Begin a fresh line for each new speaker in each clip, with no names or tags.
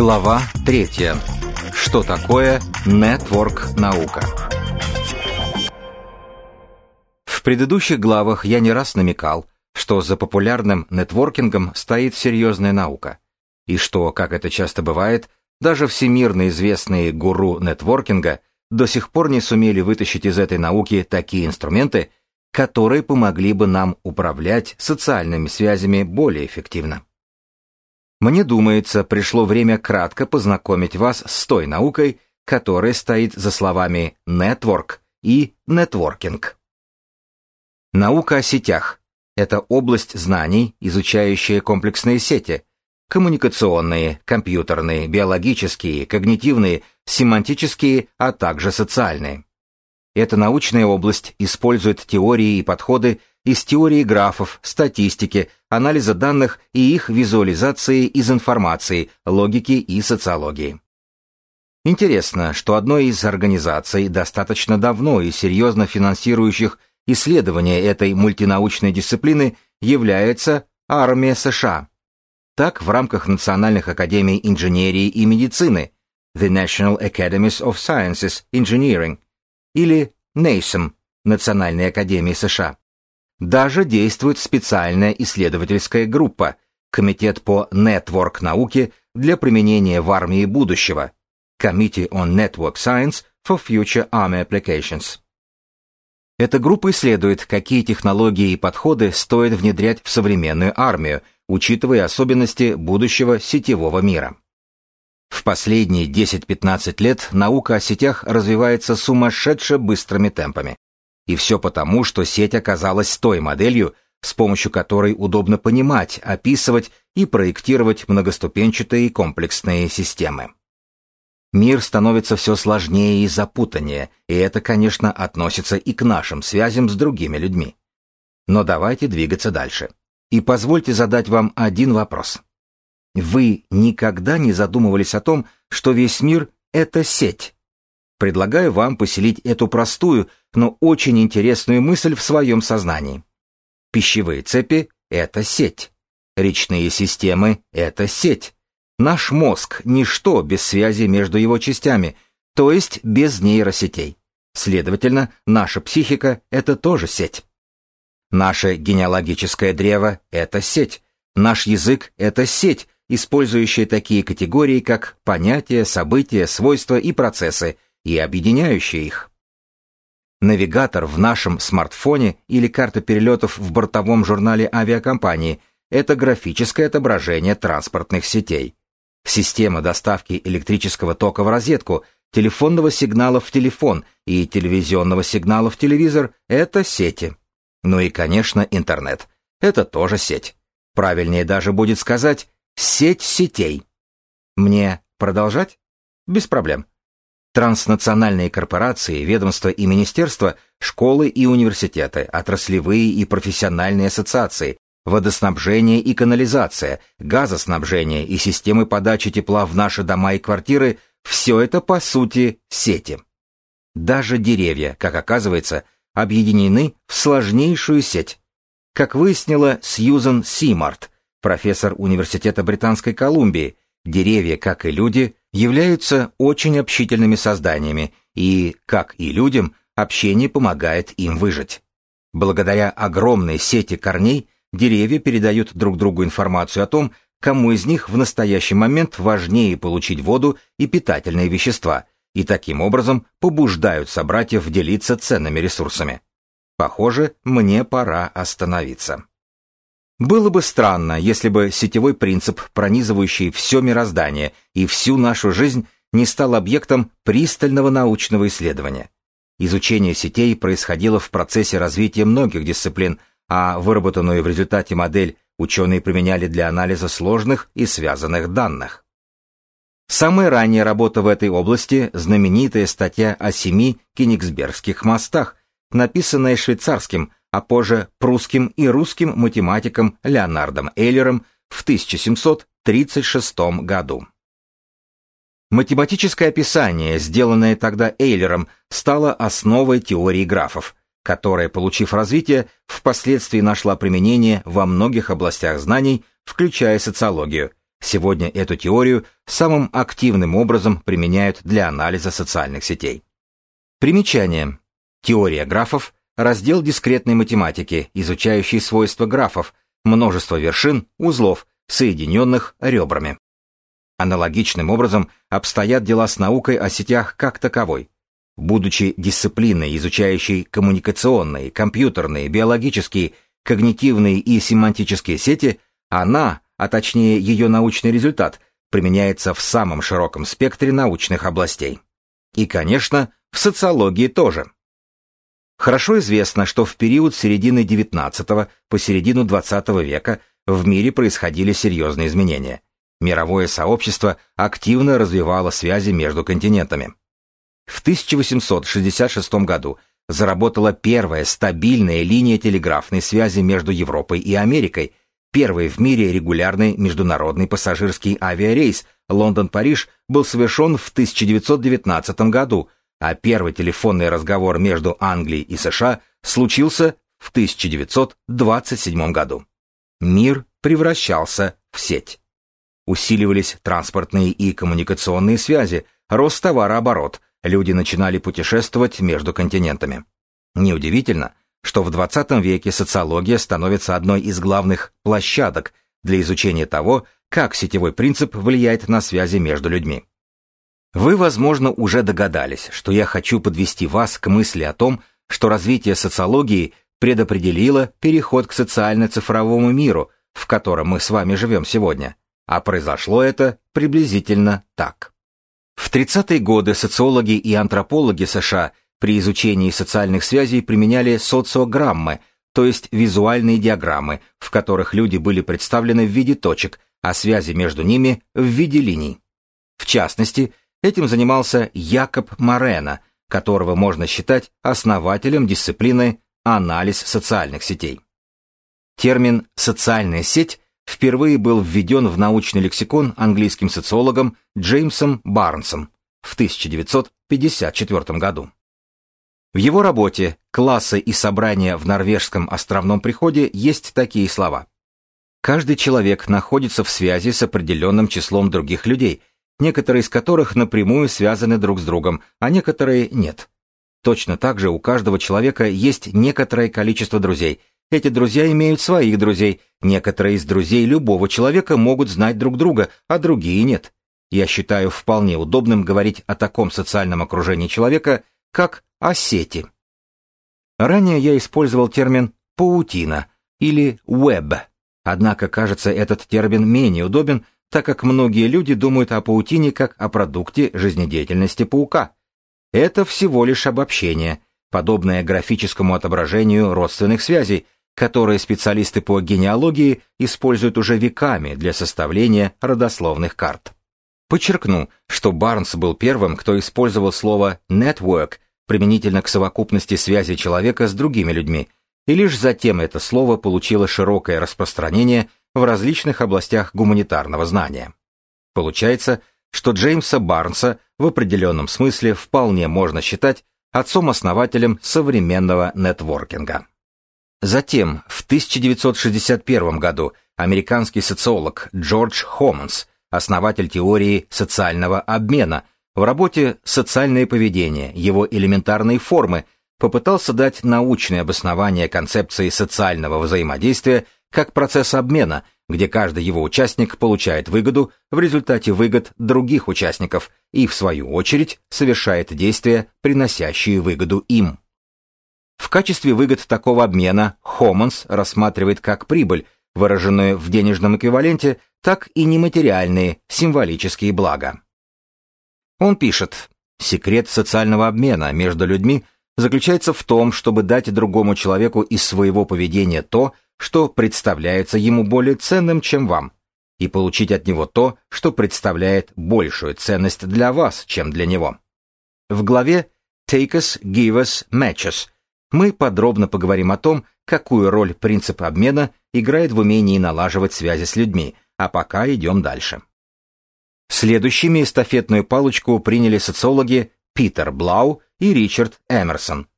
Глава 3. Что такое нетворк-наука? В предыдущих главах я не раз намекал, что за популярным нетворкингом стоит серьезная наука, и что, как это часто бывает, даже всемирно известные гуру нетворкинга до сих пор не сумели вытащить из этой науки такие инструменты, которые помогли бы нам управлять социальными связями более эффективно. Мне думается, пришло время кратко познакомить вас с той наукой, которая стоит за словами «network» и «networking». Наука о сетях – это область знаний, изучающая комплексные сети, коммуникационные, компьютерные, биологические, когнитивные, семантические, а также социальные. Эта научная область использует теории и подходы из теории графов, статистики, анализа данных и их визуализации из информации, логики и социологии. Интересно, что одной из организаций, достаточно давно и серьезно финансирующих исследования этой мультинаучной дисциплины, является армия США. Так, в рамках Национальных академий инженерии и медицины The National Academies of Sciences Engineering или NASEM Национальной академии США даже действует специальная исследовательская группа, Комитет по Network науке для применения в армии будущего, Committee on Network Science for Future Army Applications. Эта группа исследует, какие технологии и подходы стоит внедрять в современную армию, учитывая особенности будущего сетевого мира. В последние 10-15 лет наука о сетях развивается сумасшедше быстрыми темпами. И все потому, что сеть оказалась той моделью, с помощью которой удобно понимать, описывать и проектировать многоступенчатые комплексные системы. Мир становится все сложнее и запутаннее, и это, конечно, относится и к нашим связям с другими людьми. Но давайте двигаться дальше. И позвольте задать вам один вопрос. Вы никогда не задумывались о том, что весь мир — это сеть? Предлагаю вам поселить эту простую, но очень интересную мысль в своем сознании. Пищевые цепи — это сеть. Речные системы — это сеть. Наш мозг — ничто без связи между его частями, то есть без нейросетей. Следовательно, наша психика — это тоже сеть. Наше генеалогическое древо — это сеть. Наш язык — это сеть, использующая такие категории, как понятия, события, свойства и процессы — и объединяющие их. Навигатор в нашем смартфоне или карта перелетов в бортовом журнале авиакомпании – это графическое отображение транспортных сетей. Система доставки электрического тока в розетку, телефонного сигнала в телефон и телевизионного сигнала в телевизор – это сети. Ну и, конечно, интернет. Это тоже сеть. Правильнее даже будет сказать «сеть сетей». Мне продолжать? Без проблем. Транснациональные корпорации, ведомства и министерства, школы и университеты, отраслевые и профессиональные ассоциации, водоснабжение и канализация, газоснабжение и системы подачи тепла в наши дома и квартиры – все это, по сути, сети. Даже деревья, как оказывается, объединены в сложнейшую сеть. Как выяснила Сьюзан Симарт, профессор Университета Британской Колумбии, деревья, как и люди, являются очень общительными созданиями, и, как и людям, общение помогает им выжить. Благодаря огромной сети корней деревья передают друг другу информацию о том, кому из них в настоящий момент важнее получить воду и питательные вещества, и таким образом побуждают собратьев делиться ценными ресурсами. Похоже, мне пора остановиться. Было бы странно, если бы сетевой принцип, пронизывающий все мироздание и всю нашу жизнь, не стал объектом пристального научного исследования. Изучение сетей происходило в процессе развития многих дисциплин, а выработанную в результате модель ученые применяли для анализа сложных и связанных данных. Самая ранняя работа в этой области – знаменитая статья о семи Кенигсбергских мостах, написанная швейцарским, а позже прусским и русским математиком Леонардом Эйлером в 1736 году. Математическое описание, сделанное тогда Эйлером, стало основой теории графов, которая, получив развитие, впоследствии нашла применение во многих областях знаний, включая социологию, Сегодня эту теорию самым активным образом применяют для анализа социальных сетей. Примечание. Теория графов – раздел дискретной математики, изучающий свойства графов, множество вершин, узлов, соединенных ребрами. Аналогичным образом обстоят дела с наукой о сетях как таковой. Будучи дисциплиной, изучающей коммуникационные, компьютерные, биологические, когнитивные и семантические сети, она, а точнее ее научный результат, применяется в самом широком спектре научных областей. И, конечно, в социологии тоже. Хорошо известно, что в период середины XIX по середину XX века в мире происходили серьезные изменения. Мировое сообщество активно развивало связи между континентами. В 1866 году заработала первая стабильная линия телеграфной связи между Европой и Америкой, первый в мире регулярный международный пассажирский авиарейс Лондон-Париж был совершен в 1919 году, а первый телефонный разговор между Англией и США случился в 1927 году. Мир превращался в сеть. Усиливались транспортные и коммуникационные связи, рос товарооборот, люди начинали путешествовать между континентами. Неудивительно, что в 20 веке социология становится одной из главных площадок для изучения того, как сетевой принцип влияет на связи между людьми. Вы, возможно, уже догадались, что я хочу подвести вас к мысли о том, что развитие социологии предопределило переход к социально-цифровому миру, в котором мы с вами живем сегодня. А произошло это приблизительно так. В 30-е годы социологи и антропологи США при изучении социальных связей применяли социограммы, то есть визуальные диаграммы, в которых люди были представлены в виде точек, а связи между ними в виде линий. В частности, этим занимался Якоб Морено, которого можно считать основателем дисциплины анализ социальных сетей. Термин «социальная сеть» впервые был введен в научный лексикон английским социологом Джеймсом Барнсом в 1954 году. В его работе «Классы и собрания в норвежском островном приходе» есть такие слова. Каждый человек находится в связи с определенным числом других людей, некоторые из которых напрямую связаны друг с другом, а некоторые нет. Точно так же у каждого человека есть некоторое количество друзей. Эти друзья имеют своих друзей. Некоторые из друзей любого человека могут знать друг друга, а другие нет. Я считаю вполне удобным говорить о таком социальном окружении человека, как о сети. Ранее я использовал термин «паутина» или «веб», Однако, кажется, этот термин менее удобен, так как многие люди думают о паутине как о продукте жизнедеятельности паука. Это всего лишь обобщение, подобное графическому отображению родственных связей, которые специалисты по генеалогии используют уже веками для составления родословных карт. Подчеркну, что Барнс был первым, кто использовал слово «network» применительно к совокупности связи человека с другими людьми – и лишь затем это слово получило широкое распространение в различных областях гуманитарного знания. Получается, что Джеймса Барнса в определенном смысле вполне можно считать отцом-основателем современного нетворкинга. Затем, в 1961 году, американский социолог Джордж Хоманс, основатель теории социального обмена, в работе «Социальное поведение. Его элементарные формы» попытался дать научное обоснование концепции социального взаимодействия как процесса обмена, где каждый его участник получает выгоду в результате выгод других участников и, в свою очередь, совершает действия, приносящие выгоду им. В качестве выгод такого обмена Хоманс рассматривает как прибыль, выраженную в денежном эквиваленте, так и нематериальные, символические блага. Он пишет, секрет социального обмена между людьми – заключается в том, чтобы дать другому человеку из своего поведения то, что представляется ему более ценным, чем вам, и получить от него то, что представляет большую ценность для вас, чем для него. В главе Take us, Give us, Match us мы подробно поговорим о том, какую роль принцип обмена играет в умении налаживать связи с людьми, а пока идем дальше. Следующими эстафетную палочку приняли социологи Питер Блау и Ричард Эмерсон.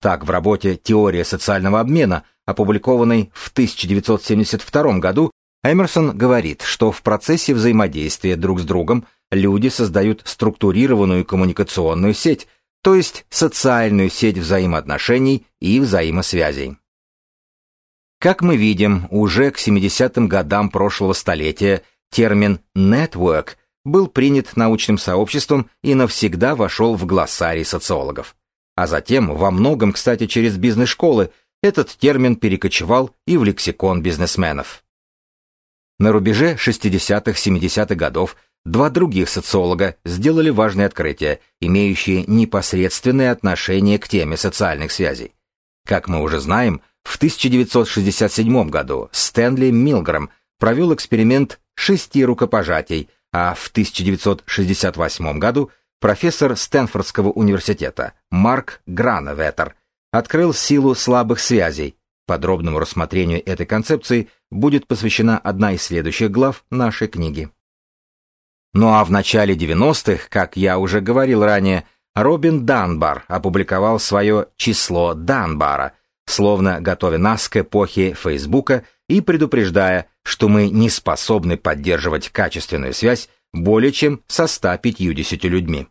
Так, в работе «Теория социального обмена», опубликованной в 1972 году, Эмерсон говорит, что в процессе взаимодействия друг с другом люди создают структурированную коммуникационную сеть, то есть социальную сеть взаимоотношений и взаимосвязей. Как мы видим, уже к 70-м годам прошлого столетия термин «network» был принят научным сообществом и навсегда вошел в глоссарий социологов. А затем, во многом, кстати, через бизнес-школы, этот термин перекочевал и в лексикон бизнесменов. На рубеже 60-70-х годов два других социолога сделали важные открытия, имеющие непосредственное отношение к теме социальных связей. Как мы уже знаем, в 1967 году Стэнли Милгрэм провел эксперимент шести рукопожатий, а в 1968 году профессор Стэнфордского университета Марк Грановеттер открыл силу слабых связей. Подробному рассмотрению этой концепции будет посвящена одна из следующих глав нашей книги. Ну а в начале 90-х, как я уже говорил ранее, Робин Данбар опубликовал свое «Число Данбара», словно готовя нас к эпохе Фейсбука и предупреждая, что мы не способны поддерживать качественную связь более чем со 150 людьми.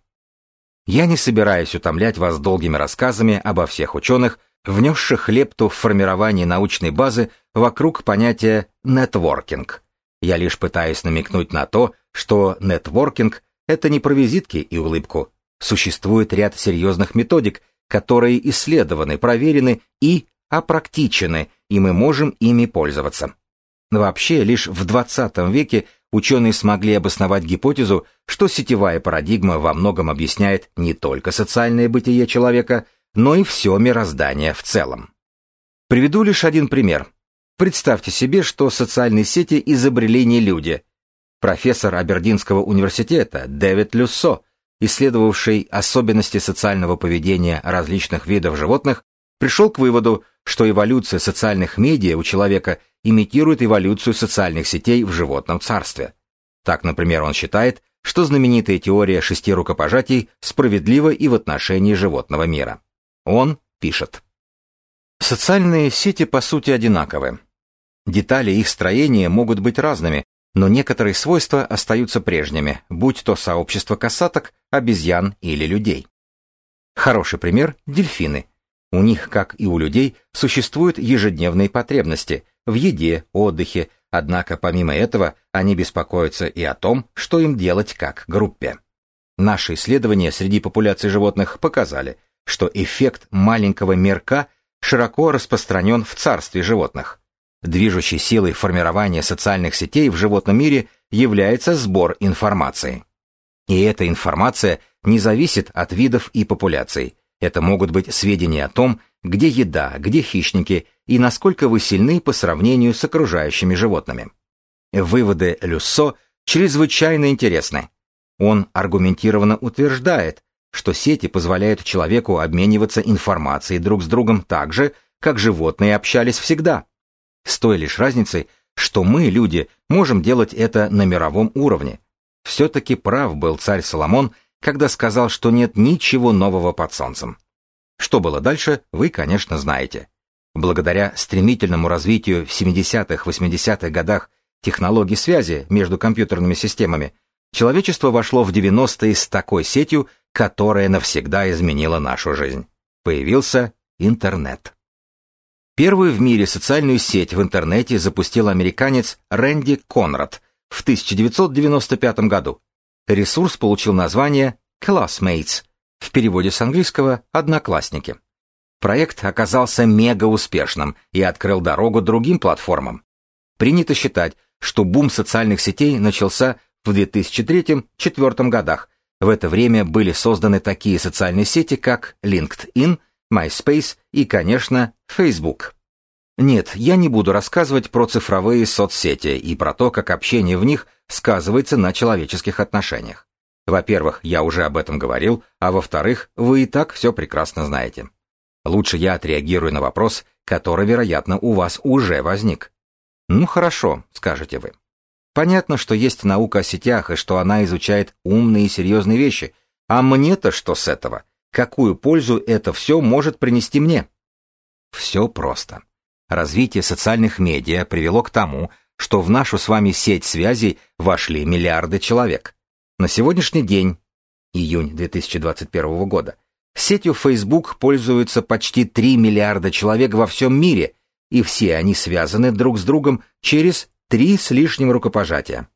Я не собираюсь утомлять вас долгими рассказами обо всех ученых, внесших лепту в формирование научной базы вокруг понятия «нетворкинг». Я лишь пытаюсь намекнуть на то, что нетворкинг — это не про визитки и улыбку. Существует ряд серьезных методик, которые исследованы, проверены и опрактичены, и мы можем ими пользоваться. Вообще, лишь в 20 веке ученые смогли обосновать гипотезу, что сетевая парадигма во многом объясняет не только социальное бытие человека, но и все мироздание в целом. Приведу лишь один пример. Представьте себе, что социальные сети изобрели не люди. Профессор Абердинского университета Дэвид Люссо, исследовавший особенности социального поведения различных видов животных, пришел к выводу, что эволюция социальных медиа у человека имитирует эволюцию социальных сетей в животном царстве. Так, например, он считает, что знаменитая теория шести рукопожатий справедлива и в отношении животного мира. Он пишет. Социальные сети по сути одинаковы. Детали их строения могут быть разными, но некоторые свойства остаются прежними, будь то сообщество касаток, обезьян или людей. Хороший пример – дельфины. У них, как и у людей, существуют ежедневные потребности в еде, отдыхе, однако помимо этого они беспокоятся и о том, что им делать как группе. Наши исследования среди популяций животных показали, что эффект маленького мерка широко распространен в царстве животных. Движущей силой формирования социальных сетей в животном мире является сбор информации. И эта информация не зависит от видов и популяций. Это могут быть сведения о том, где еда, где хищники и насколько вы сильны по сравнению с окружающими животными. Выводы Люссо чрезвычайно интересны. Он аргументированно утверждает, что сети позволяют человеку обмениваться информацией друг с другом так же, как животные общались всегда. С той лишь разницей, что мы, люди, можем делать это на мировом уровне. Все-таки прав был царь Соломон, когда сказал, что нет ничего нового под солнцем. Что было дальше, вы, конечно, знаете. Благодаря стремительному развитию в 70-80-х годах технологий связи между компьютерными системами, человечество вошло в 90-е с такой сетью, которая навсегда изменила нашу жизнь. Появился интернет. Первую в мире социальную сеть в интернете запустил американец Рэнди Конрад в 1995 году. Ресурс получил название Classmates, в переводе с английского «одноклассники». Проект оказался мега успешным и открыл дорогу другим платформам. Принято считать, что бум социальных сетей начался в 2003-2004 годах. В это время были созданы такие социальные сети, как LinkedIn, MySpace и, конечно, Facebook. Нет, я не буду рассказывать про цифровые соцсети и про то, как общение в них сказывается на человеческих отношениях. Во-первых, я уже об этом говорил, а во-вторых, вы и так все прекрасно знаете. Лучше я отреагирую на вопрос, который, вероятно, у вас уже возник. Ну хорошо, скажете вы. Понятно, что есть наука о сетях и что она изучает умные и серьезные вещи. А мне-то что с этого? Какую пользу это все может принести мне? Все просто. Развитие социальных медиа привело к тому, что в нашу с вами сеть связей вошли миллиарды человек. На сегодняшний день, июнь 2021 года, сетью Facebook пользуются почти 3 миллиарда человек во всем мире, и все они связаны друг с другом через три с лишним рукопожатия.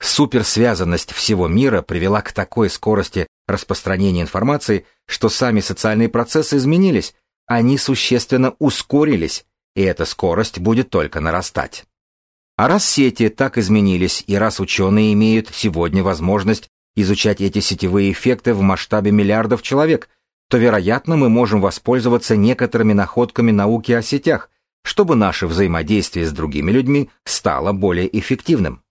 Суперсвязанность всего мира привела к такой скорости распространения информации, что сами социальные процессы изменились, они существенно ускорились, и эта скорость будет только нарастать. А раз сети так изменились, и раз ученые имеют сегодня возможность изучать эти сетевые эффекты в масштабе миллиардов человек, то, вероятно, мы можем воспользоваться некоторыми находками науки о сетях, чтобы наше взаимодействие с другими людьми стало более эффективным.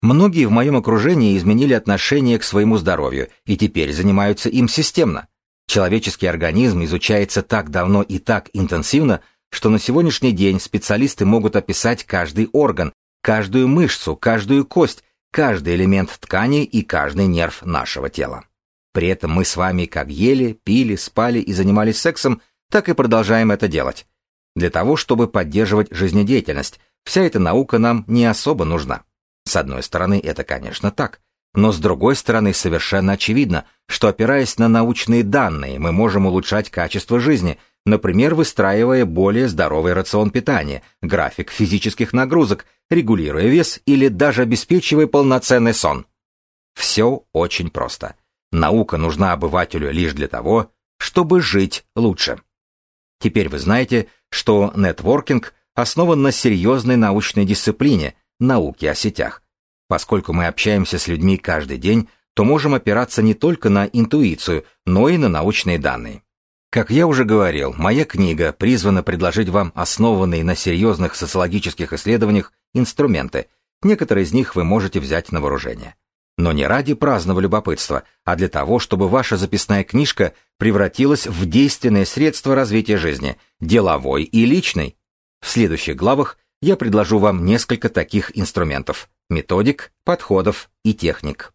Многие в моем окружении изменили отношение к своему здоровью и теперь занимаются им системно. Человеческий организм изучается так давно и так интенсивно, что на сегодняшний день специалисты могут описать каждый орган, каждую мышцу, каждую кость, каждый элемент ткани и каждый нерв нашего тела. При этом мы с вами как ели, пили, спали и занимались сексом, так и продолжаем это делать. Для того, чтобы поддерживать жизнедеятельность, вся эта наука нам не особо нужна. С одной стороны, это, конечно, так. Но с другой стороны, совершенно очевидно, что опираясь на научные данные, мы можем улучшать качество жизни, например, выстраивая более здоровый рацион питания, график физических нагрузок, регулируя вес или даже обеспечивая полноценный сон. Все очень просто. Наука нужна обывателю лишь для того, чтобы жить лучше. Теперь вы знаете, что нетворкинг основан на серьезной научной дисциплине – науки о сетях. Поскольку мы общаемся с людьми каждый день, то можем опираться не только на интуицию, но и на научные данные. Как я уже говорил, моя книга призвана предложить вам основанные на серьезных социологических исследованиях инструменты. Некоторые из них вы можете взять на вооружение. Но не ради праздного любопытства, а для того, чтобы ваша записная книжка превратилась в действенное средство развития жизни, деловой и личной. В следующих главах я предложу вам несколько таких инструментов, методик, подходов и техник.